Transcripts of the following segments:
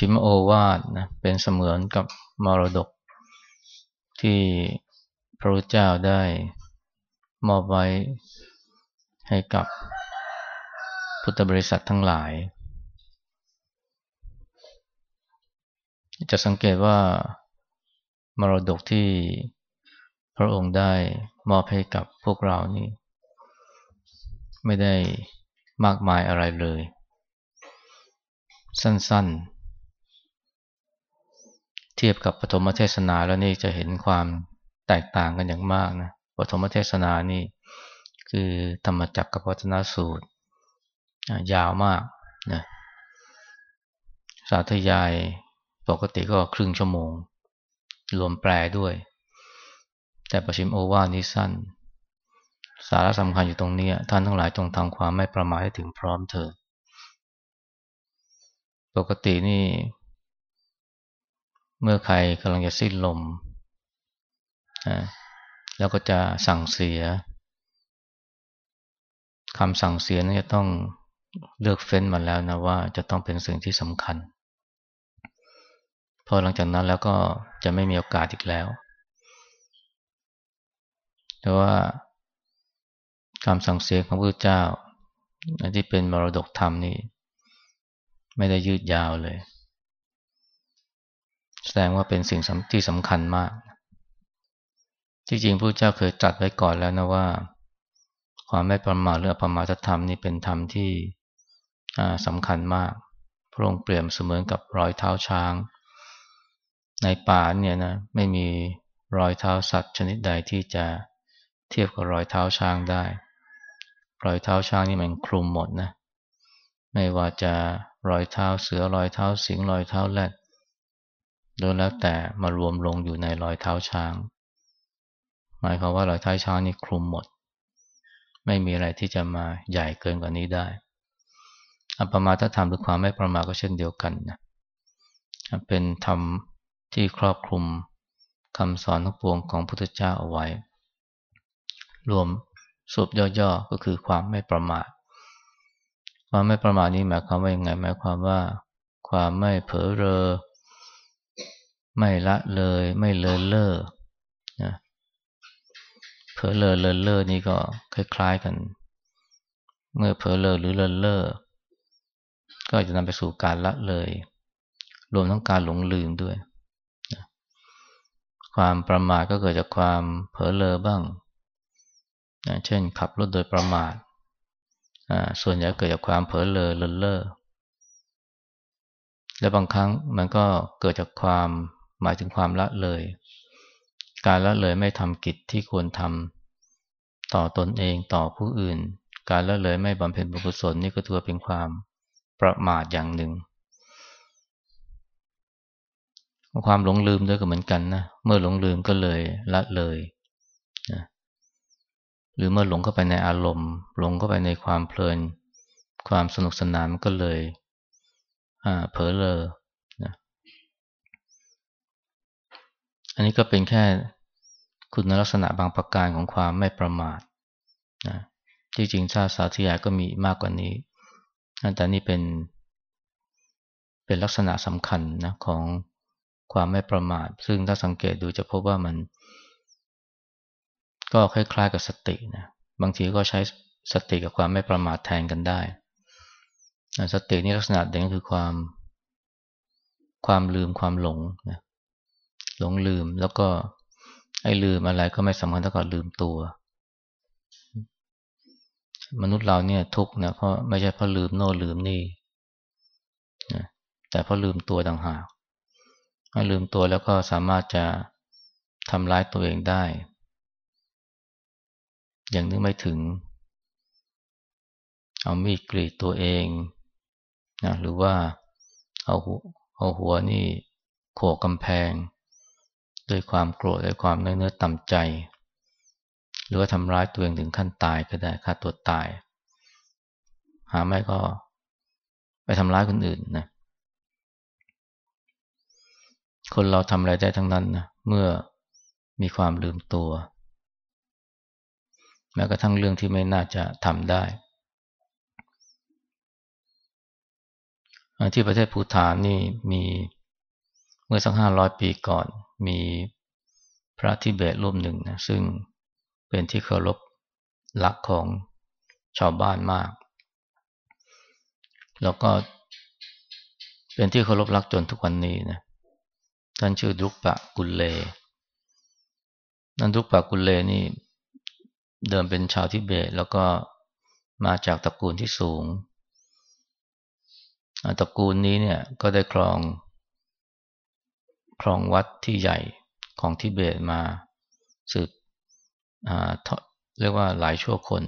ปัจฉิมโอวาทนะเป็นเสมือนกับมรดก ที่พระพุทธเจ้าได้มอบไว้ให้กับพุทธบริษัททั้งหลาย จะสังเกตว่ามรดกที่พระองค์ได้มอบให้กับพวกเรานี่ ไม่ได้มากมายอะไรเลย สั้นๆ เทียบกับปฐมเทศนาแล้วนี่จะเห็นความแตกต่างกันอย่างมากนะปฐมเทศนานี่คือธรรมจักรกับวัฒนสูตร ยาวมากนะสาธยายปกติก็ครึ่งชั่วโมง รวมแปลด้วย แต่ประชิมโอวานี้สั้น สาระสำคัญอยู่ตรงนี้ ท่านทั้งหลายจงทำความไม่ประมาทให้ถึงพร้อมเถิดปกตินี่ เมื่อใครกำลังจะสิ้นลมแล้วก็จะสั่งเสียคำสั่งเสียนี่จะต้องเลือกเฟ้นมาแล้วนะว่าจะต้องเป็นสิ่งที่สำคัญ พอหลังจากนั้นแล้วก็จะไม่มีโอกาสอีกแล้ว แต่ว่าคำสั่งเสียของพระเจ้าที่เป็นมรดกธรรมนี่ไม่ได้ยืดยาวเลย แสดงว่าเป็นสิ่งที่สำคัญมากที่จริงพระเจ้าเคยจัดไว้ก่อนแล้วนะว่า ความไม่ประมาทหรือประมาทธรรมนี่เป็นธรรมที่สำคัญมาก พระองค์เปรียบเสมือนกับรอยเท้าช้าง ในป่าเนี่ยนะไม่มีรอยเท้าสัตว์ชนิดใดที่จะเทียบกับรอยเท้าช้างได้ รอยเท้าช้างนี่มันคลุมหมดนะ ไม่ว่าจะรอยเท้าเสือรอยเท้าสิงรอยเท้าแรด โดยแล้วแต่มารวมลงอยู่ในรอยเท้าช้าง หมายความว่ารอยเท้าช้างนี่คลุมหมด ไม่มีอะไรที่จะมาใหญ่เกินกว่านี้ได้ อัปมาทธรรมหรือความไม่ประมาทก็เช่นเดียวกันนะเป็นธรรมที่ครอบคลุมคำสอนทั้งปวงของพุทธเจ้าเอาไว้ รวมสุบย่อๆก็คือความไม่ประมาทความไม่ประมาทนี้หมายความว่าอยังไงหมายความว่า ความไม่เผลอเรอ ไม่ละเลยไม่เลอเล่อนะผลอเลอเลินเล่อนี่ก็คล้าย ๆกัน เมื่อเผลอเลอหรือเลินเล่อก็จะนำไปสู่การละเลย รวมทั้งการหลงลืมด้วยความประมาทก็เกิดจากความเผลอเลอบ้างเช่น ขับรถโดยประมาทส่วนใหญ่เกิดจากความเผลอเลอเลินเล่อและบางครั้งมันก็เกิดจากความ หมายถึงความละเลย การละเลยไม่ทำกิจที่ควรทำต่อตนเองต่อผู้อื่น การละเลยไม่บำเพ็ญบุญกุศลนี่ก็ถือเป็นความประมาทอย่างหนึ่ง ความหลงลืมด้วยก็เหมือนกันนะ เมื่อหลงลืมก็เลยละเลยนะหรือเมื่อหลงเข้าไปในอารมณ์ หลงเข้าไปในความเพลิน ความสนุกสนานก็เลยเผลอเลย อันนี้ก็เป็นแค่คุณลักษณะบางประการของความไม่ประมาทนะที่จริงชาติสาธยายก็มีมากกว่านี้ แต่นี่เป็น เป็นลักษณะสำคัญนะของความไม่ประมาท ซึ่งถ้าสังเกตดูจะพบว่ามัน ก็คล้ายๆกับสตินะ บางทีก็ใช้สติกับความไม่ประมาทแทนกันได้ สตินี่ลักษณะเด่นคือความ ความลืมความหลงนะ หลงลืม แล้วก็ไอ้ลืมอะไรก็ไม่สำคัญเท่ากับลืมตัว มนุษย์เราเนี่ยทุกนะเพราะไม่ใช่เพราะลืมโน่ลืมนี่นะแต่เพราะลืมตัวต่างหากลืมตัวแล้วก็สามารถจะทำร้ายตัวเองได้ อย่างนึกไม่ถึง เอามีดกรีดตัวเองนะหรือว่าเอาเอาหัวนี่โขกกำแพง ด้วยความโกรธด้วยความเนื้อเนื้อต่ำใจ หรือว่าทำร้ายตัวเองถึงขั้นตายก็ได้ฆ่าตัวตาย หาไม่ก็ไปทำร้ายคนอื่นนะคนเราทำอะไรได้ทั้งนั้นนะเมื่อมีความลืมตัว แม้กระทั่งเรื่องที่ไม่น่าจะทำได้ที่ประเทศภูฐานนี่มี มื่อสักห้าร้อยปีก่อนมีพระทิเบตรูปหนึ่งนะซึ่งเป็นที่เคารพรักของชาวบ้านมาก แล้วก็เป็นที่เคารพรักจนทุกวันนี้นะท่านชื่อดุกปะกุลเลนั่นดุกปะกุลเลนี่เดิมเป็นชาวทิเบต แล้วก็มาจากตระกูลที่สูงตระกูลนี้เนี่ยก็ได้ครอง ครองวัดที่ใหญ่ของทิเบตมาสืบเรียกว่าหลายชั่วคน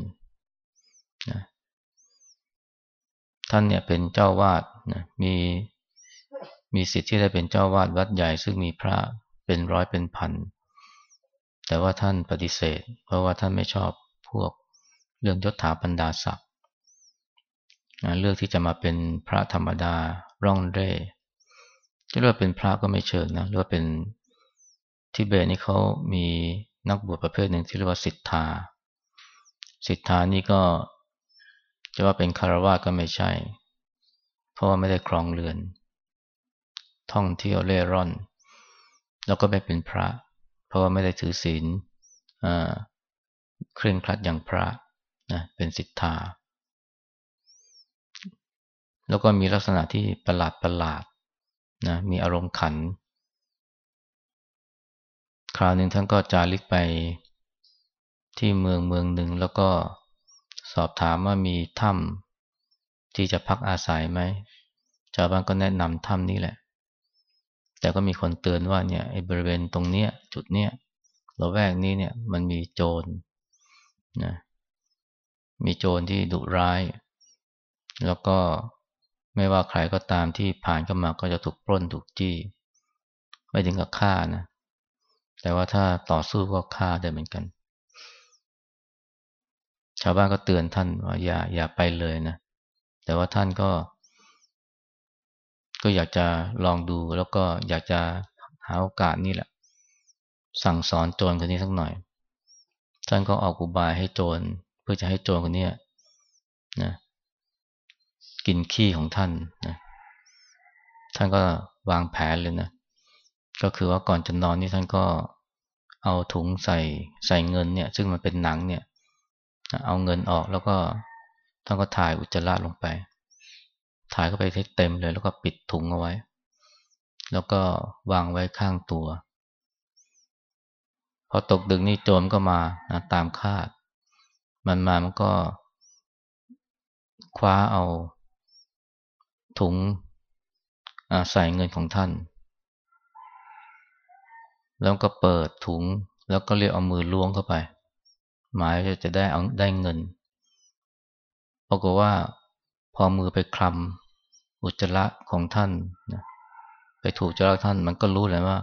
นะท่านเนี่ยเป็นเจ้าวาดนะมีมีสิทธิ์ที่ได้เป็นเจ้าวาดวัดใหญ่ ซึ่งมีพระเป็นร้อยเป็นพัน แต่ว่าท่านปฏิเสธ เพราะว่าท่านไม่ชอบพวกเรื่องยศถาบรรดาศักดิ์เลือกที่จะมาเป็นพระธรรมดาร่องเร่ จะเรียกว่าเป็นพระก็ไม่เชิงนะเรียกว่าเป็นทิเบตนี่เขามีนักบวชประเภทหนึ่งที่เรียกว่าสิทธา สิทธานี่ก็จะว่าเป็นคารวะก็ไม่ใช่ เพราะว่าไม่ได้ครองเรือน ท่องเที่ยวเล่ร่อน แล้วก็ไม่เป็นพระ เพราะว่าไม่ได้ถือศีลเคร่งครัดอย่างพระนะเป็นสิทธา แล้วก็มีลักษณะที่ประหลาดประหลาด นะมีอารมณ์ขัน คราวหนึ่งท่านก็จาริกไปที่เมืองเมืองหนึ่งแล้วก็สอบถามว่ามีถ้ำที่จะพักอาศัยไหมชาวบ้านก็แนะนำถ้ำนี้แหละ แต่ก็มีคนเตือนว่าเนี่ยไอ้บริเวณตรงเนี้ย จุดเนี้ยเราแวกนี้เนี่ยมันมีโจรนะมีโจรที่ดุร้าย แล้วก็ ไม่ว่าใครก็ตามที่ผ่านเข้ามาก็จะถูกปล้นถูกจี้ ไม่ถึงกับฆ่านะ แต่ว่าถ้าต่อสู้ก็ฆ่าได้เหมือนกัน ชาวบ้านก็เตือนท่านว่าอย่าอย่าไปเลยนะ แต่ว่าท่านก็ ก็อยากจะลองดูแล้วก็อยากจะหาโอกาสนี่แหละ สั่งสอนโจรคนนี้สักหน่อย ท่านก็ออกอุบายให้โจรเพื่อจะให้โจรคนนี้นะ กินขี้ของท่านนะท่านก็วางแผนเลยนะ ก็คือว่าก่อนจะนอนนี่ท่านก็เอาถุงใส่ใส่เงินเนี่ย ซึ่งมันเป็นหนังเนี่ย เอาเงินออกแล้วก็ท่านก็ถ่ายอุจจาระลงไป ถ่ายเข้าไปให้เต็มเลย แล้วก็ปิดถุงเอาไว้ แล้วก็วางไว้ข้างตัวพอตกดึกนี่โจรก็มานะตามคาด มันมามันก็คว้าเอา ถุงใส่เงินของท่าน แล้วก็เปิดถุงแล้วก็เรียกเอามือล้วงเข้าไป หมายจะจะได้เอาได้เงินปรากฏว่าพอมือไปคลำอุจจาระของท่านนะไปถูกจระท่านมันก็รู้เลยว่า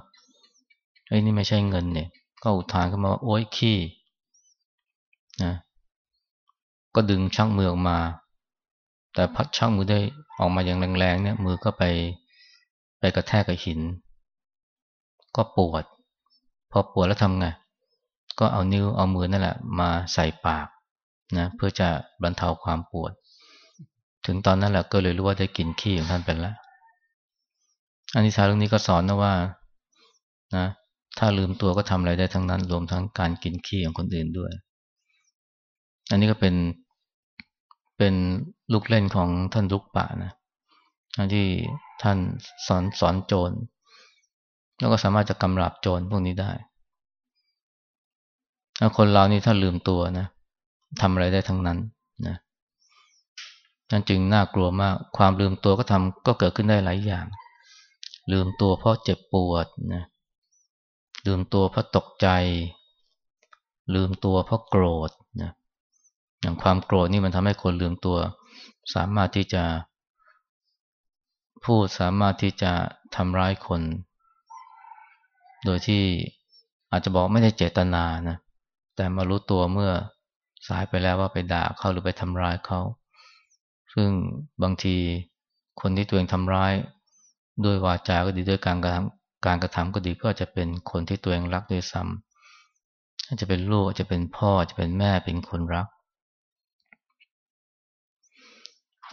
เฮ้นี่ไม่ใช่เงินเนี่ย ก็อุทานขึ้นมาว่าโอ๊ยขี้นะก็ดึงชักมือออกมา แต่พัดชักมือได้ออกมาอย่างแรงๆเนี่ยมือก็ไปไปกระแทกกับหิน ก็ปวด พอปวดแล้วทำไง ก็เอานิ้วเอามือนั่นแหละ มาใส่ปากนะเพื่อจะบรรเทาความปวด ถึงตอนนั้นแหละก็เลยรู้ว่าได้กินขี้ของท่านเป็นแล้วอันนี้ชาเรื่องนี้ก็สอนนะว่านะถ้าลืมตัวก็ทำอะไรได้ทั้งนั้น รวมทั้งการกินขี้ของคนอื่นด้วย อันนี้ก็เป็น เป็นลูกเล่นของท่านลุกป่านะที่ท่านสอนสอนโจร แล้วก็สามารถจะกำราบโจรพวกนี้ได้ถ้าคนเรานี่ถ้าลืมตัวนะทำอะไรได้ทั้งนั้นนะนั่นจึงน่ากลัวมาก ความลืมตัวก็ทำก็เกิดขึ้นได้หลายอย่าง ลืมตัวเพราะเจ็บปวดนะลืมตัวเพราะตกใจ ลืมตัวเพราะโกรธ อย่างความโกรธนี่มันทำให้คนลืมตัว สามารถที่จะพูดสามารถที่จะทำร้ายคน โดยที่อาจจะบอกไม่ได้เจตนานะ แต่มารู้ตัวเมื่อสายไปแล้วว่าไปด่าเขาหรือไปทำร้ายเขา ซึ่งบางทีคนที่ตัวเองทำร้าย ด้วยวาจาก็ดีด้วยการกระทำการกระทำก็ดีก็จะเป็นคนที่ตัวเองรักด้วยซ้ำอาจจะเป็นลูกอาจจะเป็นพ่อจะเป็นแม่เป็นคนรัก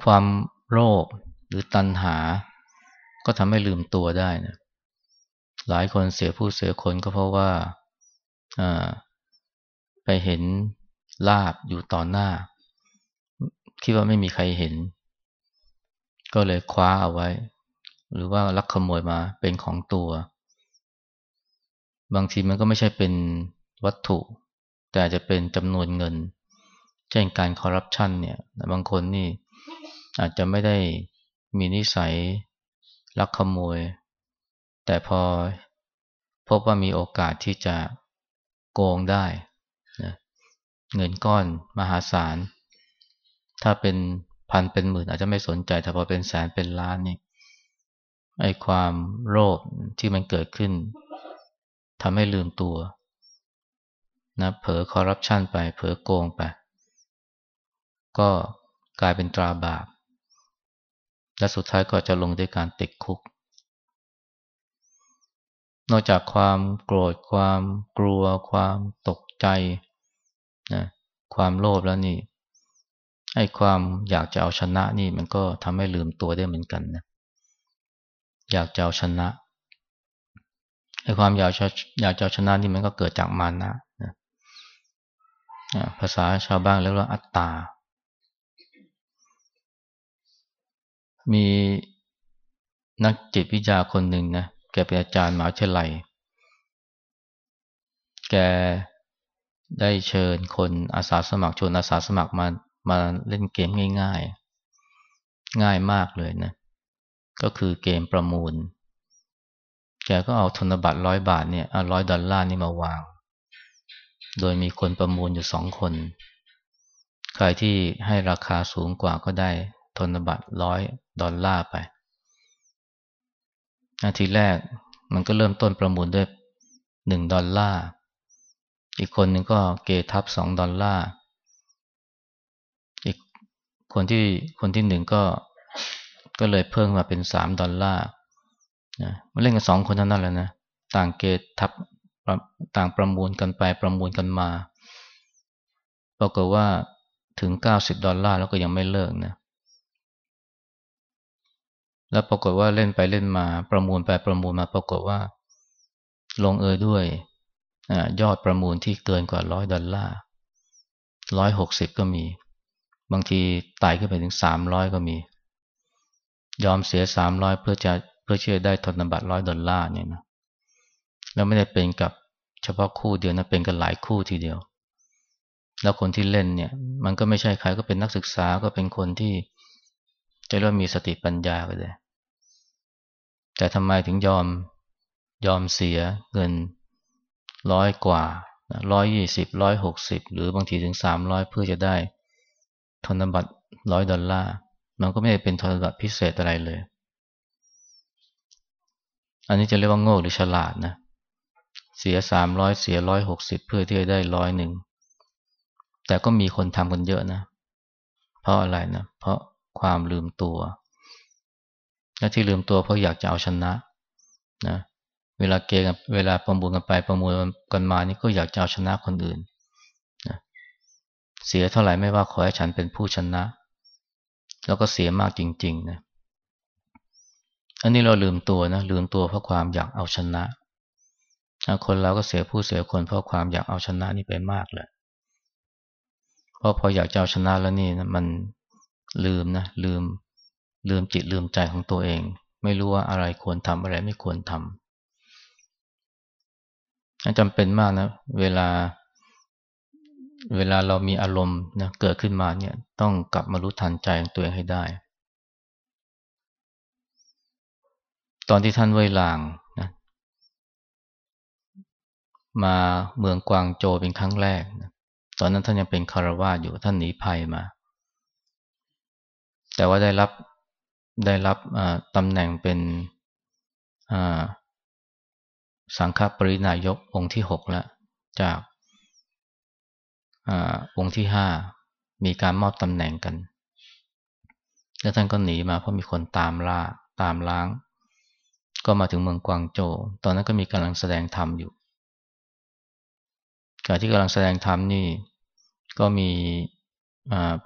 ความโลภหรือตัณหา ก็ทำให้ลืมตัวได้นะหลายคนเสียผู้เสียคนก็เพราะว่าไปเห็นลาบอยู่ต่อหน้า คิดว่าไม่มีใครเห็น ก็เลยคว้าเอาไว้ หรือว่าลักขโมยมาเป็นของตัว บางทีมันก็ไม่ใช่เป็นวัตถุ แต่จะเป็นจำนวนเงิน เช่นการคอร์รัปชันเนี่ยบางคนนี่ อาจจะไม่ได้มีนิสัยลักขโมย แต่พอพบว่ามีโอกาสที่จะโกงได้นะเงินก้อนมหาศาล ถ้าเป็นพันเป็นหมื่นอาจจะไม่สนใจ แต่พอเป็นแสนเป็นล้านนี่ไอความโลภที่มันเกิดขึ้นทำให้ลืมตัวนะเผลอคอร์รัปชันไป เผลอโกงไป ก็กลายเป็นตราบาป และสุดท้ายก็จะลงด้วยการติดคุก นอกจากความโกรธ ความกลัว ความตกใจนะความโลภแล้วนี่ไอ้ความอยากจะเอาชนะนี่มันก็ทำให้ลืมตัวได้เหมือนกันนะอยากจะเอาชนะไอ้ความอยากจะอยากจะเอาชนะนี่มันก็เกิดจากมานะนะภาษาชาวบ้านเรียกว่าอัตตา มีนักจิตวิทยาคนหนึ่งนะแกเป็นอาจารย์มหาวิทยาลัย แกได้เชิญคนอาสาสมัครชวนอาสาสมัครมามาเล่นเกมง่ายๆ ง่ายมากเลยนะ ก็คือเกมประมูล แกก็เอาธนบัตรร้อยบาทเนี่ยร้อยดอลลาร์นี่มาวาง โดยมีคนประมูลอยู่สองคน ใครที่ให้ราคาสูงกว่าก็ได้ ธนบัตรร้อยดอลลาร์ไปนาทีแรกมันก็เริ่มต้นประมูลด้วยหนึ่งดอลลาร์ อีกคนหนึ่งก็เกทับสองดอลลาร์ อีกคนที่คนที่หนึ่งก็ก็เลยเพิ่มมาเป็นสามดอลลาร์นะมาเล่นกันสองคนเท่านั้นแหละนะ ต่างเกทับต่างประมูลกันไปประมูลกันมาปรากฏว่าถึงเก้าสิบดอลลาร์แล้วก็ยังไม่เลิกนะ แล้วปรากฏว่าเล่นไปเล่นมาประมูลไปประมูลมาปรากฏว่า ลงเอยด้วยยอดประมูลที่เกินกว่าร้อยดอลลาร์ร้อยหกสิบก็มี บางทีไต่ขึ้นไปถึงสามร้อยก็มี ยอมเสียสามร้อยเพื่อจะเพื่อเชื่อได้ธนบัตรร้อยดอลลาร์เนี่ยนะแล้วไม่ได้เป็นกับเฉพาะคู่เดียวนะเป็นกันหลายคู่ทีเดียว แล้วคนที่เล่นเนี่ย มันก็ไม่ใช่ใครก็เป็นนักศึกษาก็เป็นคนที่ จะเรียกว่ามีสติปัญญาไปเลยแต่ทำไมถึงยอมยอมเสียเงินร้อยกว่าร้อยยี่สิบร้อยหกสิบหรือบางทีถึงสามร้อยเพื่อจะได้ธนบัตรร้อยดอลลาร์มันก็ไม่ได้เป็นธนบัตรพิเศษอะไรเลย อันนี้จะเรียกว่าโง่หรือฉลาดนะเสียสามร้อยเสียร้อยหกสิบเพื่อที่จะได้ร้อยหนึ่งแต่ก็มีคนทำกันเยอะนะ เพราะอะไรนะ เพราะ ความลืมตัวและที่ลืมตัวเพราะอยากจะเอาชนะนะเวลาเกกันเวลาประมูลกันไปประมูลกันมานี่ก็อยากจะเอาชนะคนอื่นนะเสียเท่าไหร่ไม่ว่าขอให้ฉันเป็นผู้ชนะ แล้วก็เสียมากจริงๆนะอันนี้เราลืมตัวนะลืมตัวเพราะความอยากเอาชนะ คนเราก็เสียผู้เสียคนเพราะความอยากเอาชนะนี่ไปมากเลยเพราะพออยากจะเอาชนะแล้วนี่นะมัน ลืมนะลืมลืมจิตลืมใจของตัวเอง ไม่รู้ว่าอะไรควรทำอะไรไม่ควรทำจำเป็นมากนะเวลา เวลาเรามีอารมณ์นะเกิดขึ้นมาเนี่ยต้องกลับมารู้ทันใจของตัวเองให้ได้ ตอนที่ท่านเว่ยหลางนะมาเมืองกวางโจเป็นครั้งแรกนะตอนนั้นท่านยังเป็นคารวาสอยู่ท่านหนีภัยมา แต่ว่าได้รับได้รับตำแหน่งเป็นสังฆปรินายกองค์ที่หกแล้วจากองค์ที่ห้ามีการมอบตำแหน่งกัน แล้วท่านก็หนีมาเพราะมีคนตามล่าตามล้าง ก็มาถึงเมืองกวางโจ ตอนนั้นก็มีกำลังแสดงธรรมอยู่ขณะที่กำลังแสดงธรรมนี่ก็มี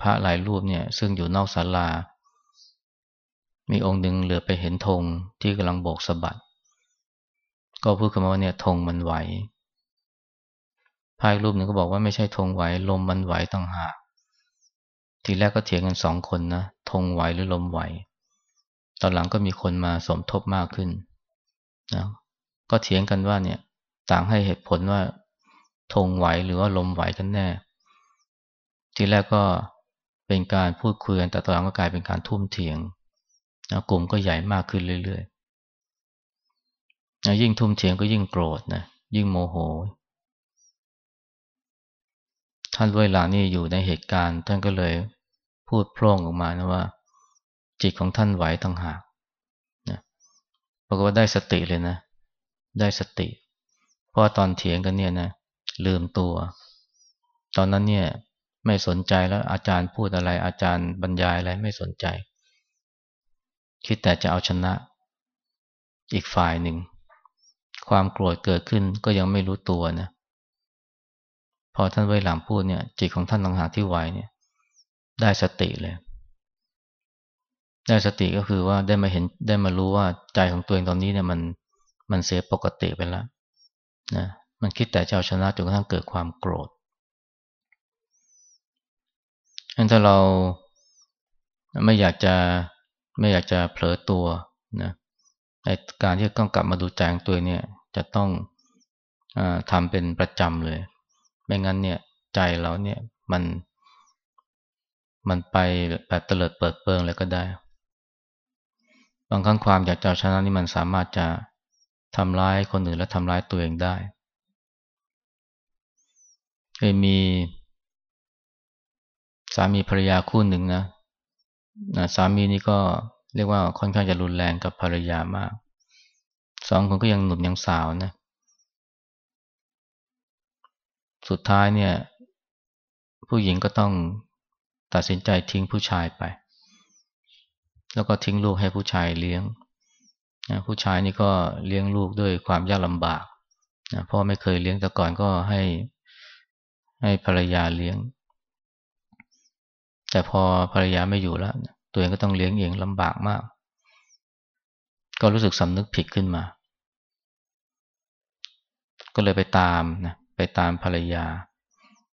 พระหลายรูปเนี่ยซึ่งอยู่นอกศาลา มีองค์หนึ่งเหลือไปเห็นธงที่กำลังโบกสะบัด ก็พูดขึ้นว่าเนี่ยธงมันไหวภาพรูปหนึ่งก็บอกว่าไม่ใช่ธงไหว ลมมันไหวต่างหาก ทีแรกก็เถียงกันสองคนนะธงไหวหรือลมไหว ตอนหลังก็มีคนมาสมทบมากขึ้นนะก็เถียงกันว่าเนี่ยต่างให้เหตุผลว่าธงไหวหรือว่าลมไหวกันแน่ ทีแรกก็เป็นการพูดคุยกันแต่ตอนหลังก็กลายเป็นการทุ่มเถียงนะกลุ่มก็ใหญ่มากขึ้นเรื่อยๆนะยิ่งทุ่มเถียงก็ยิ่งโกรธนะยิ่งโมโห ท่านเวลานี่อยู่ในเหตุการณ์ ท่านก็เลยพูดพร่งออกมานะว่า จิตของท่านไหวต่างหากนะบอกว่าได้สติเลยนะ ได้สติ เพราะตอนเถียงกันเนี่ยนะลืมตัว ตอนนั้นเนี่ย ไม่สนใจแล้วอาจารย์พูดอะไรอาจารย์บรรยายอะไรไม่สนใจ คิดแต่จะเอาชนะ อีกฝ่ายหนึ่ง ความโกรธเกิดขึ้นก็ยังไม่รู้ตัวนะพอท่านไว้หลังพูดเนี่ยจิตของท่านต่างหากที่ไวเนี่ย ได้สติเลย ได้สติก็คือว่าได้มาเห็นได้มารู้ว่าใจของตัวเองตอนนี้เนี่ยมันมันเสียปกติไปแล้วนะมันคิดแต่จะเอาชนะจนกระทั่งเกิดความโกรธ งั้นถ้าเราไม่อยากจะไม่อยากจะเผลอตัวนะในการที่ต้องกลับมาดูใจของตัวเนี่ยจะต้องอทำเป็นประจำเลย ไม่งั้นเนี่ยใจเราเนี่ยมันมันไปแบบเตลิดเปิดเปิงเลยก็ได้ บางครั้งความอยากจะชนะนี่มันสามารถจะทำร้ายคนอื่นและทำร้ายตัวเองได้เคยมี สามีภรรยาคู่หนึ่งนะนะสามีนี่ก็เรียกว่าค่อนข้างจะรุนแรงกับภรรยามาก สองคนก็ยังหนุ่มยังสาวนะ สุดท้ายเนี่ย ผู้หญิงก็ต้องตัดสินใจทิ้งผู้ชายไป แล้วก็ทิ้งลูกให้ผู้ชายเลี้ยงนะผู้ชายนี่ก็เลี้ยงลูกด้วยความยากลำบากนะพราะไม่เคยเลี้ยงแต่ก่อนก็ให้ให้ภรรยาเลี้ยง แต่พอภรรยาไม่อยู่แล้ว ตัวเองก็ต้องเลี้ยงเองลำบากมาก ก็รู้สึกสำนึกผิดขึ้นมา ก็เลยไปตามนะไปตามภรรยา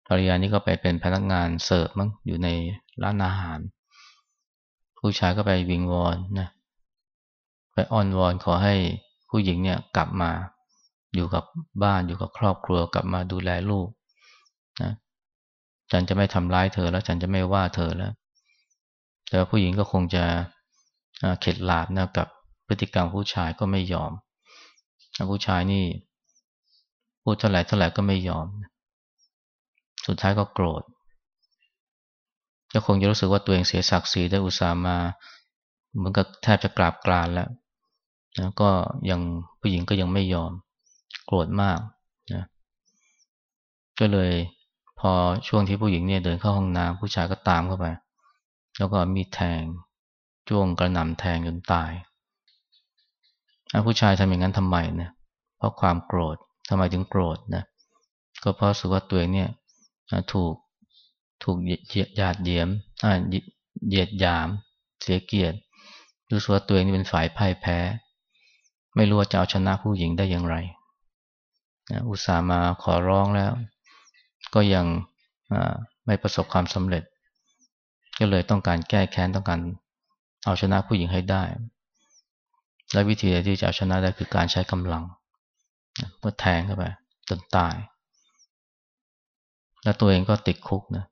ภรรยานี่ก็ไปเป็นพนักงานเสิร์ฟมั้งอยู่ในร้านอาหาร ผู้ชายก็ไปวิงวอนนะไปอ้อนวอนขอให้ผู้หญิงเนี่ยกลับมาอยู่กับบ้านอยู่กับครอบครัวกลับมาดูแลลูกนะ ฉันจะไม่ทำร้ายเธอแล้วฉันจะไม่ว่าเธอแล้ว แต่ผู้หญิงก็คงจะเข็ดหลาบนะกับพฤติกรรมผู้ชายก็ไม่ยอม ผู้ชายนี่พูดเท่าไหร่เท่าไหร่ก็ไม่ยอม สุดท้ายก็โกรธก็คงจะรู้สึกว่าตัวเองเสียศักดิ์ศรีได้อุตส่าห์มาเหมือนกับแทบจะกราบกรานแล้วนะก็ยังผู้หญิงก็ยังไม่ยอม โกรธมากนะก็เลย พอช่วงที่ผู้หญิงเนี่ยเดินเข้าห้องน้ำผู้ชายก็ตามเข้าไป แล้วก็มีแทงจ้วงกระหน่ำแทงจนตายผู้ชายทำอย่างนั้นทำไมเนี่ยเพราะความโกรธทำไมถึงโกรธนะก็เพราะสุว่าตัวเองเนี่ยถูกถูกหยาดเยียมอ่าเหยียดยาม เสียเกียรติรู้สึกว่าตัวเองนี่เป็นฝ่ายพ่ายแพ้ ไม่รู้ว่าจะเอาชนะผู้หญิงได้อย่างไรนะอุตส่าห์มาขอร้องแล้ว ก็ยังไม่ประสบความสำเร็จ ก็เลยต้องการแก้แค้นต้องการเอาชนะผู้หญิงให้ได้ และวิธีที่จะเอาชนะได้คือการใช้กำลังก็แทงเข้าไปจนตาย และตัวเองก็ติดคุกนะ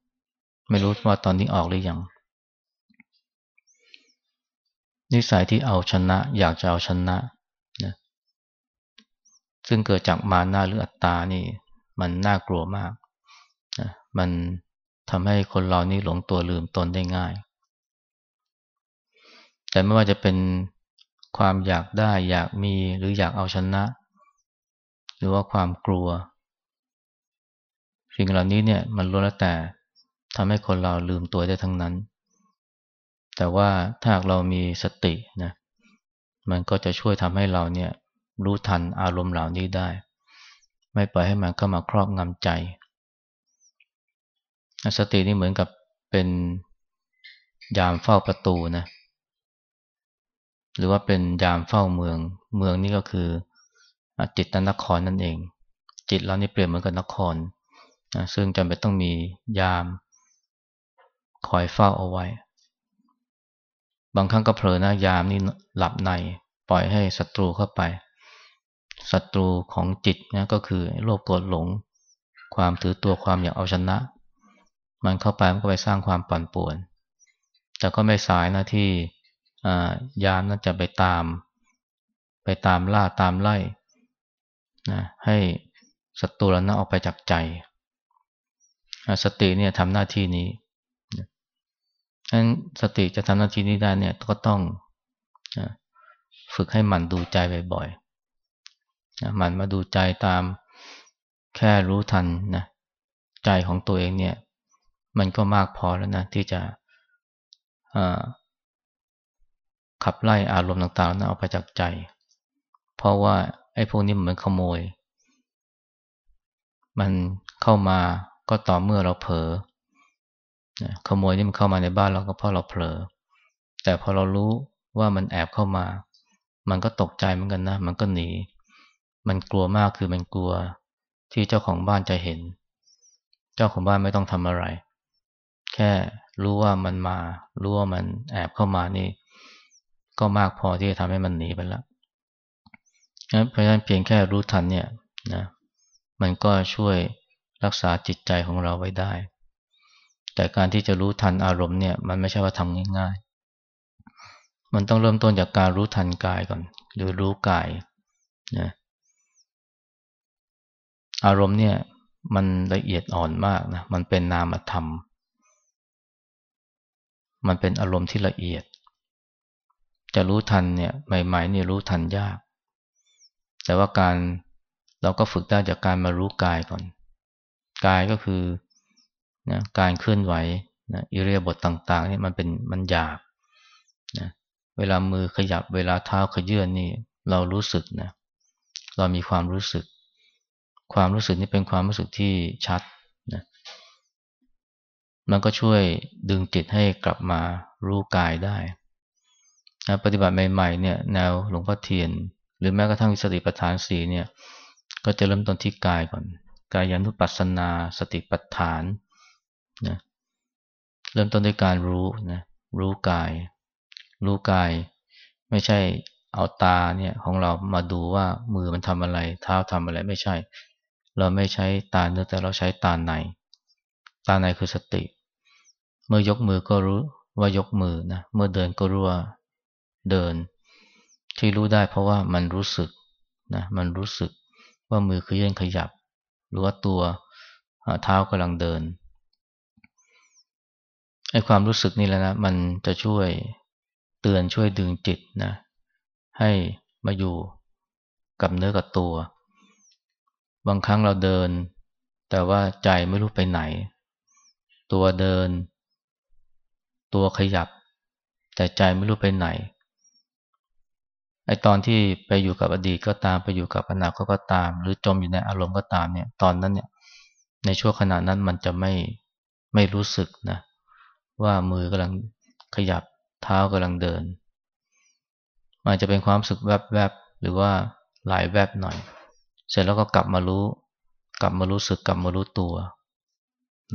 ไม่รู้ว่าตอนนี้ออกหรือยังนิสัยที่เอาชนะ อยากจะเอาชนะนะซึ่งเกิดจากมานาหรืออัตตานี่ มันน่ากลัวมาก นะมันทำให้คนเรานี่หลงตัวลืมตนได้ง่าย แต่ไม่ว่าจะเป็นความอยากได้อยากมีหรืออยากเอาชนะ หรือว่าความกลัวสิ่งเหล่านี้เนี่ยมันล้วนแล้วแต่ทำให้คนเราลืมตัวได้ทั้งนั้น แต่ว่าถ้าหากเรามีสตินะมันก็จะช่วยทำให้เราเนี่ยรู้ทันอารมณ์เหล่านี้ได้ ไม่ปล่อยให้มันเข้ามาครอบงำใจ สตินี่เหมือนกับเป็นยามเฝ้าประตูนะหรือว่าเป็นยามเฝ้าเมือง เมืองนี่ก็คือจิตนครนั่นเอง จิตเรานี่เปรียบเหมือนกับนครนะซึ่งจำเป็นต้องมียามคอยเฝ้าเอาไว้ บางครั้งก็เผลอนะยามนี่หลับใน ปล่อยให้ศัตรูเข้าไปศัตรูของจิตนะก็คือโลภโกรธหลง ความถือตัวความอยากเอาชนะ มันเข้าไปมันก็ไปสร้างความปั่นป่วน แต่ก็ไม่สายนะที่ยามนั้นจะไปตาม ไปตามล่าตามไล่นะให้ศัตรูนั้นออกไปจากใจสติเนี่ยทำหน้าที่นี้ฉะนั้นสติจะทำหน้าที่นี้ได้เนี่ยก็ต้องฝึกให้มันดูใจบ่อยๆมันมาดูใจตามแค่รู้ทันนะใจของตัวเองเนี่ย มันก็มากพอแล้วนะ ที่จะขับไล่อารมณ์ต่างๆนั้นออกไปจากใจ เพราะว่าไอ้พวกนี้เหมือนขโมย มันเข้ามาก็ต่อเมื่อเราเผลอขโมยนี่มันเข้ามาในบ้านเราก็เพราะเราเผลอ แต่พอเรารู้ว่ามันแอบเข้ามา มันก็ตกใจเหมือนกันนะ มันก็หนี มันกลัวมากคือมันกลัวที่เจ้าของบ้านจะเห็น เจ้าของบ้านไม่ต้องทำอะไร แค่รู้ว่ามันมา รู้ว่ามันแอบเข้ามานี่ ก็มากพอที่จะทำให้มันหนีไปแล้วเพราะฉะนั้นเพียงแค่รู้ทันเนี่ยนะมันก็ช่วยรักษาจิตใจของเราไว้ได้ แต่การที่จะรู้ทันอารมณ์เนี่ยมันไม่ใช่ว่าทำง่ายๆ มันต้องเริ่มต้นจากการรู้ทันกายก่อน หรือรู้กายนะอารมณ์เนี่ยมันละเอียดอ่อนมากนะมันเป็นนามธรรม มันเป็นอารมณ์ที่ละเอียด จะรู้ทันเนี่ยใหม่ๆนี่รู้ทันยาก แต่ว่าการเราก็ฝึกได้จากการมารู้กายก่อน กายก็คือนะการเคลื่อนไหวนะอิเรียบทต่างๆนี่มันเป็นมันหยาบนะเวลามือขยับเวลาเท้าขยื่นนี่เรารู้สึกนะเรามีความรู้สึก ความรู้สึกนี่เป็นความรู้สึกที่ชัด มันก็ช่วยดึงจิตให้กลับมารู้กายได้นะปฏิบัติใหม่ๆเนี่ยแนวหลวงพ่อเทียน หรือแม้กระทั่งสติปัฏฐานสีเนี่ยก็จะเริ่มต้นที่กายก่อน กายานุปัสสนาสติปัฏฐานนะเริ่มต้นด้วยการรู้นะรู้กาย รู้กาย ไม่ใช่เอาตาเนี่ยของเรามาดูว่ามือมันทำอะไร เท้าทำอะไรไม่ใช่ เราไม่ใช้ตาเนื้อแต่เราใช้ตาในตาในคือสติ เมื่อยกมือก็รู้ว่ายกมือนะ เมื่อเดินก็รู้ว่าเดิน ที่รู้ได้เพราะว่ามันรู้สึกนะ มันรู้สึกว่ามือเคลื่อนขยับ หรือว่าตัวเท้ากำลังเดินไอ้ความรู้สึกนี่แหละนะมันจะช่วยเตือนช่วยดึงจิตนะ ให้มาอยู่กับเนื้อกับตัว บางครั้งเราเดิน แต่ว่าใจไม่รู้ไปไหน ตัวเดิน ตัวขยับ แต่ใจไม่รู้ไปไหนไอตอนที่ไปอยู่กับอดีตก็ตามไปอยู่กับอนาคตก็ตาม หรือจมอยู่ในอารมณ์ก็ตามเนี่ยตอนนั้นเนี่ยในช่วงขณะนั้นมันจะไม่ไม่รู้สึกนะว่ามือกำลังขยับเท้ากำลังเดินมันจะเป็นความสึกแวบๆหรือว่าหลายแวบหน่อย เสร็จแล้วก็กลับมารู้ กลับมารู้สึกกลับมารู้ตัว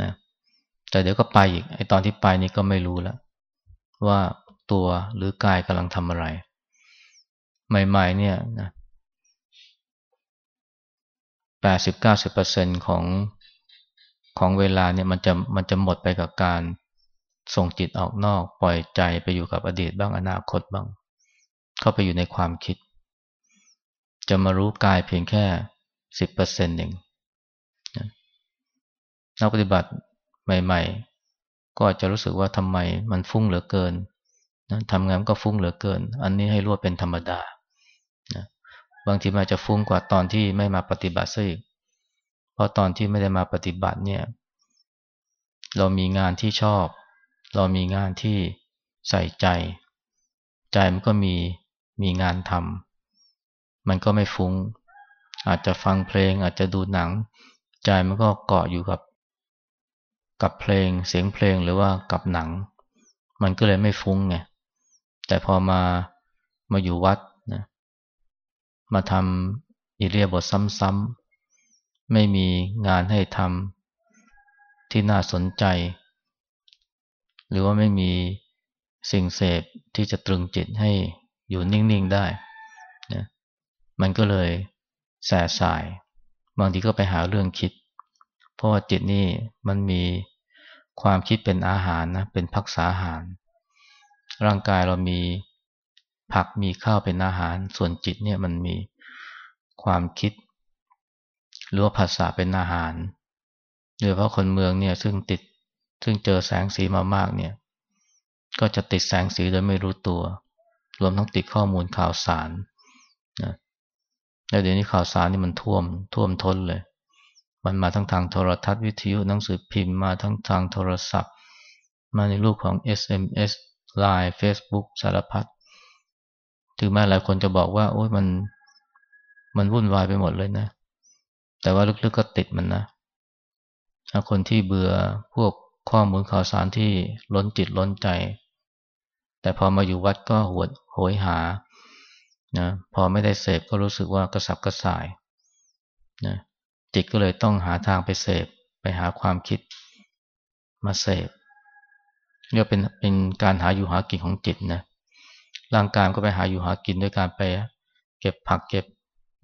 นะ แต่เดี๋ยวก็ไปอีกไอตอนที่ไปนี่ก็ไม่รู้แล้ว ว่าตัวหรือกายกำลังทำอะไร ใหม่ ๆ เนี่ยนะแปดสิบเก้าสิบเปอร์เซ็นของของเวลาเนี่ยมันจะมันจะหมดไปกับการส่งจิตออกนอก ปล่อยใจไปอยู่กับอดีตบ้างอนาคตบ้าง เข้าไปอยู่ในความคิด จะมารู้กายเพียงแค่สิบเปอร์เซ็นต์เองนักปฏิบัติ ใหม่ ๆ ก็อาจจะรู้สึกว่าทำไมมันฟุ้งเหลือเกินทำงานก็ฟุ้งเหลือเกิน อันนี้ให้รู้ว่าเป็นธรรมดานะบางทีมันจะฟุ้งกว่าตอนที่ไม่มาปฏิบัติซะอีกเพราะตอนที่ไม่ได้มาปฏิบัติเนี่ย เรามีงานที่ชอบ เรามีงานที่ใส่ใจ ใจมันก็มีมีงานทำมันก็ไม่ฟุง้ง อาจจะฟังเพลงอาจจะดูหนัง ใจมันก็เกาะอยู่กับ กับเพลงเสียงเพลงหรือว่ากับหนัง มันก็เลยไม่ฟุ้งไงแต่พอมามาอยู่วัดนะมาทำอิเลียบทซ้ำๆไม่มีงานให้ทำที่น่าสนใจ หรือว่าไม่มีสิ่งเสพที่จะตรึงจิตให้อยู่นิ่งๆได้นะมันก็เลยแสสาย บางทีก็ไปหาเรื่องคิด เพราะว่าจิตนี่มันมีความคิดเป็นอาหารนะเป็นพักษาอาหาร ร่างกายเรามีผักมีข้าวเป็นอาหาร ส่วนจิตเนี่ยมันมีความคิดหรือว่าภาษาเป็นอาหารโดยเฉพาะคนเมืองเนี่ยซึ่งติดซึ่งเจอแสงสีมามากเนี่ย ก็จะติดแสงสีโดยไม่รู้ตัว รวมทั้งติดข้อมูลข่าวสารนะแล้วเดี๋ยวนี้ข่าวสารนี่มันท่วมท่วมท้นเลย มันมาทั้งทางโทรทัศน์วิทยุหนังสือพิมพ์มาทั้งทางโทรศัพท์ มาในรูปของ SMS Line Facebook สารพัดถึงแม้หลายคนจะบอกว่า โอ้ยมันมันวุ่นวายไปหมดเลยนะ แต่ว่าลึกๆก็ติดมันนะคนที่เบื่อพวกข้อมูลข่าวสารที่ล้นจิตล้นใจ แต่พอมาอยู่วัดก็หวดโหยหานะพอไม่ได้เสพก็รู้สึกว่ากระสับกระส่ายนะ จิตก็เลยต้องหาทางไปเสพ ไปหาความคิดมาเสพเรียกเป็นเป็นการหาอยู่หากินของจิตนะร่างกายก็ไปหาอยู่หากินด้วยการไปเก็บผักเก็บ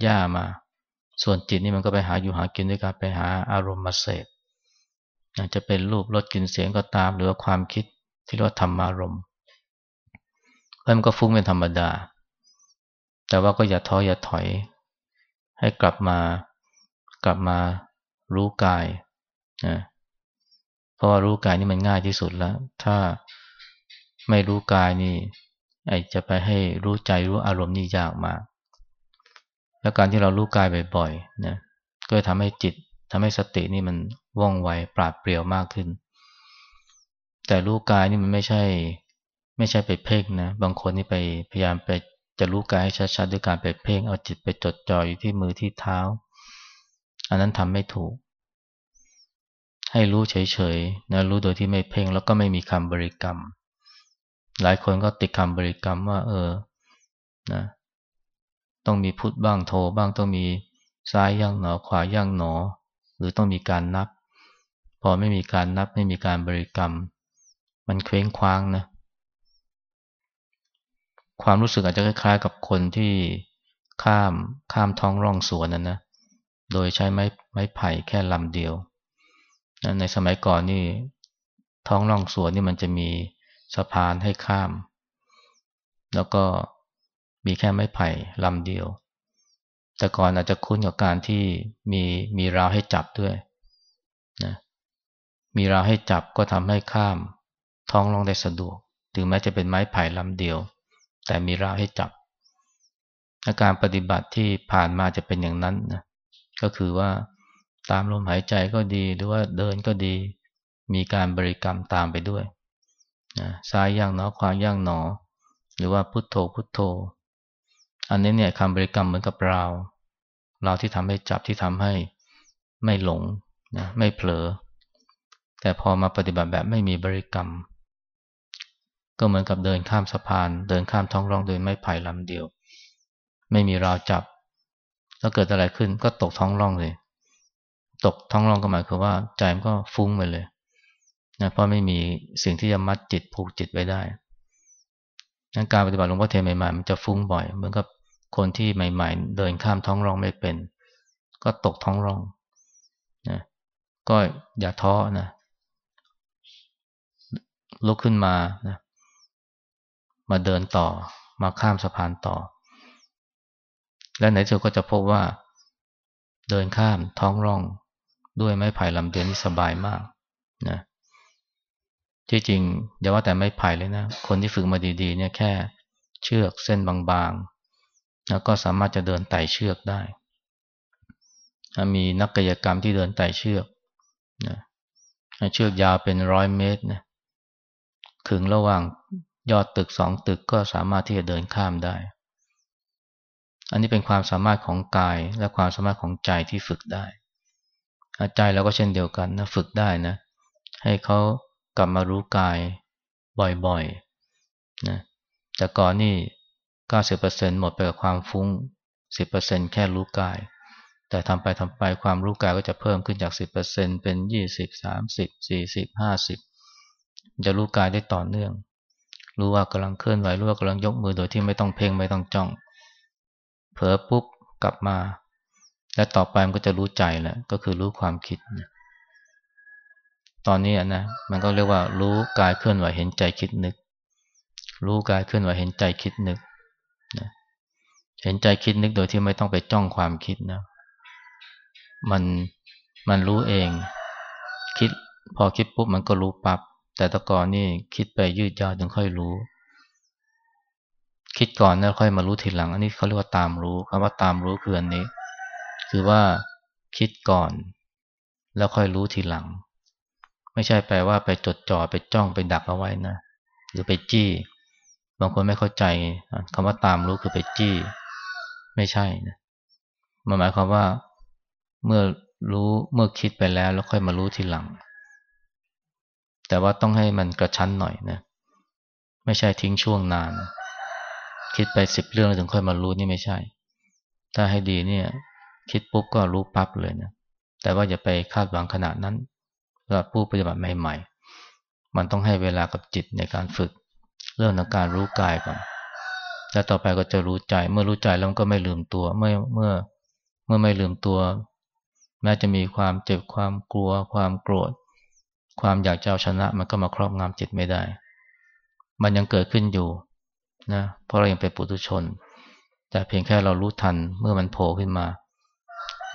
หญ้ามา ส่วนจิตนี่มันก็ไปหาอยู่หากินด้วยการไปหาอารมณ์มาเสพจะเป็นรูปรสกลิ่นเสียงก็ตาม หรือว่าความคิดที่เรียกว่าธรรมารมณ์แล้วมันก็ฟุ้งเป็นธรรมดา แต่ว่าก็อย่าท้ออย่าถอย ให้กลับมา กลับมารู้กายนะเพราะว่ารู้กายนี่มันง่ายที่สุดแล้ว ถ้าไม่รู้กายนี่ไอจะไปให้รู้ใจรู้อารมณ์นี่ยากมาก แล้วการที่เรารู้กายบ่อยๆนะก็ทำให้จิตทำให้สตินี่มันว่องไวปราดเปรียวมากขึ้น แต่รู้กายนี่มันไม่ใช่ ไม่ใช่ไปเพ่งนะ บางคนนี่ไปพยายามไปจะรู้กายให้ชัดๆด้วยการไปเพ่งเอาจิตไปจดจ่ออยู่ที่มือที่เท้า อันนั้นทำไม่ถูก ให้รู้เฉยๆนะรู้โดยที่ไม่เพ่งแล้วก็ไม่มีคำบริกรรม หลายคนก็ติดคำบริกรรมว่า เออนะต้องมีพุทธบ้างโทบ้างต้องมีซ้ายย่างหนอ ขวาย่างหนอ หรือต้องมีการนับ พอไม่มีการนับไม่มีการบริกรรม มันเคว้งคว้างนะความรู้สึกอาจจะคล้ายๆกับคนที่ข้ามข้ามท้องร่องสวนนะนะ โดยใช้ไม้ไม้ไผ่แค่ลำเดียว ในสมัยก่อนนี่ท้องร่องสวนนี่มันจะมีสะพานให้ข้าม แล้วก็มีแค่ไม้ไผ่ลำเดียว แต่ก่อนอาจจะคุ้นกับการที่มีมีราวให้จับด้วยนะมีราวให้จับก็ทำให้ข้ามท้องร่องได้สะดวก ถึงแม้จะเป็นไม้ไผ่ลำเดียว แต่มีราวให้จับอาการปฏิบัติที่ผ่านมาจะเป็นอย่างนั้นนะ ก็คือว่าตามลมหายใจก็ดี หรือว่าเดินก็ดี มีการบริกรรมตามไปด้วยนะซ้ายย่างหนอขวาย่างหนอ หรือว่าพุทโธพุทโธ อันนี้เนี่ยคำบริกรรมเหมือนกับราวราวที่ทำให้จับที่ทำให้ไม่หลงนะไม่เผลอ แต่พอมาปฏิบัติแบบไม่มีบริกรรม ก็เหมือนกับเดินข้ามสะพาน เดินข้ามท้องร่องโดยไม้ไผ่ลำเดียว ไม่มีราวจับ แล้วเกิดอะไรขึ้นก็ตกท้องร่องเลย ตกท้องร่องก็หมายคือว่าใจมันก็ฟุ้งไปเลยนะเพราะไม่มีสิ่งที่จะมัดจิตผูกจิตไว้ได้นั้นการปฏิบัติหลวงพ่อเทใหม่ๆมันจะฟุ้งบ่อย เหมือนกับคนที่ใหม่ ๆ เดินข้ามท้องร่องไม่เป็น ก็ตกท้องร่องนะก็อย่าท้อนะลุกขึ้นมานะมาเดินต่อมาข้ามสะพานต่อ และไหนสุดก็จะพบว่า เดินข้ามท้องร่องด้วยไม้ไผ่ลำเดือนนี่สบายมากนะที่จริงอย่าว่าแต่ไม้ไผ่เลยนะ คนที่ฝึกมาดีๆเนี่ยแค่เชือกเส้นบางๆ แล้วก็สามารถจะเดินไต่เชือกได้ มีนักกายกรรมที่เดินไต่เชือกนะเชือกยาวเป็นร้อยเมตรนะขึงระหว่างยอดตึกสองตึกก็สามารถที่จะเดินข้ามได้ อันนี้เป็นความสามารถของกายและความสามารถของใจที่ฝึกได้ใจเราก็เช่นเดียวกันนะฝึกได้นะ ให้เขากลับมารู้กายบ่อยๆนะแต่ก่อนนี่90%หมดไปกับความฟุ้ง 10%แค่รู้กาย แต่ทำไปทำไปความรู้กายก็จะเพิ่มขึ้นจาก 10%เป็น 20 30 40 50 จะรู้กายได้ต่อเนื่อง รู้ว่ากำลังเคลื่อนไหวรู้ว่ากำลังยกมือโดยที่ไม่ต้องเพ่งไม่ต้องจ้อง เผลอปุ๊บกลับมา และต่อไปมันก็จะรู้ใจแหละก็คือรู้ความคิดนะตอนนี้นะมันก็เรียกว่ารู้กายเคลื่อนไหวเห็นใจคิดนึก รู้กายเคลื่อนไหวเห็นใจคิดนึกนะเห็นใจคิดนึกโดยที่ไม่ต้องไปจ้องความคิดนะมันมันรู้เอง คิดพอคิดปุ๊บมันก็รู้ปับ๊บแต่ตะกอนนี่คิดไปยืดยาวถึงค่อยรู้ คิดก่อนแล้วค่อยมารู้ทีหลัง อันนี้เขาเรียกว่าตามรู้คำว่าตามรู้คืออันนี้ คือว่าคิดก่อน แล้วค่อยรู้ทีหลัง ไม่ใช่แปลว่าไปจดจ่อไปจ้องไปดักเอาไว้นะ หรือไปจี้ บางคนไม่เข้าใจคำว่าตามรู้คือไปจี้ ไม่ใช่นะมันหมายความว่า เมื่อรู้เมื่อคิดไปแล้ว แล้วค่อยมารู้ทีหลัง แต่ว่าต้องให้มันกระชั้นหน่อยนะ ไม่ใช่ทิ้งช่วงนาน คิดไปสิบเรื่องถึงค่อยมารู้นี่ไม่ใช่ ถ้าให้ดีเนี่ย คิดปุ๊บก็รู้ปั๊บเลยนะ แต่ว่าอย่าไปคาดหวังขนาดนั้นสำหรับผู้ปฏิบัติใหม่ๆ มันต้องให้เวลากับจิตในการฝึก เรื่องของการรู้กายก่อน แล้วต่อไปก็จะรู้ใจ เมื่อรู้ใจแล้วก็ไม่ลืมตัว เมื่อเมื่อเมื่อไม่ลืมตัว แม้จะมีความเจ็บความกลัว ความโกรธ ความอยากจะเอาชนะ มันก็มาครอบงำจิตไม่ได้ มันยังเกิดขึ้นอยู่ นะเพราะเรายังเป็นปุถุชน แต่เพียงแค่เรารู้ทันเมื่อมันโผล่ขึ้นมา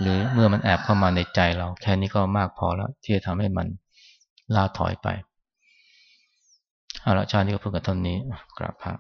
หรือเมื่อมันแอบเข้ามาในใจเรา แค่นี้ก็มากพอแล้ว ที่จะทำให้มันลาถอยไปเอาละชาตินี้ก็เพิ่งกับท่านนี้กราบพระ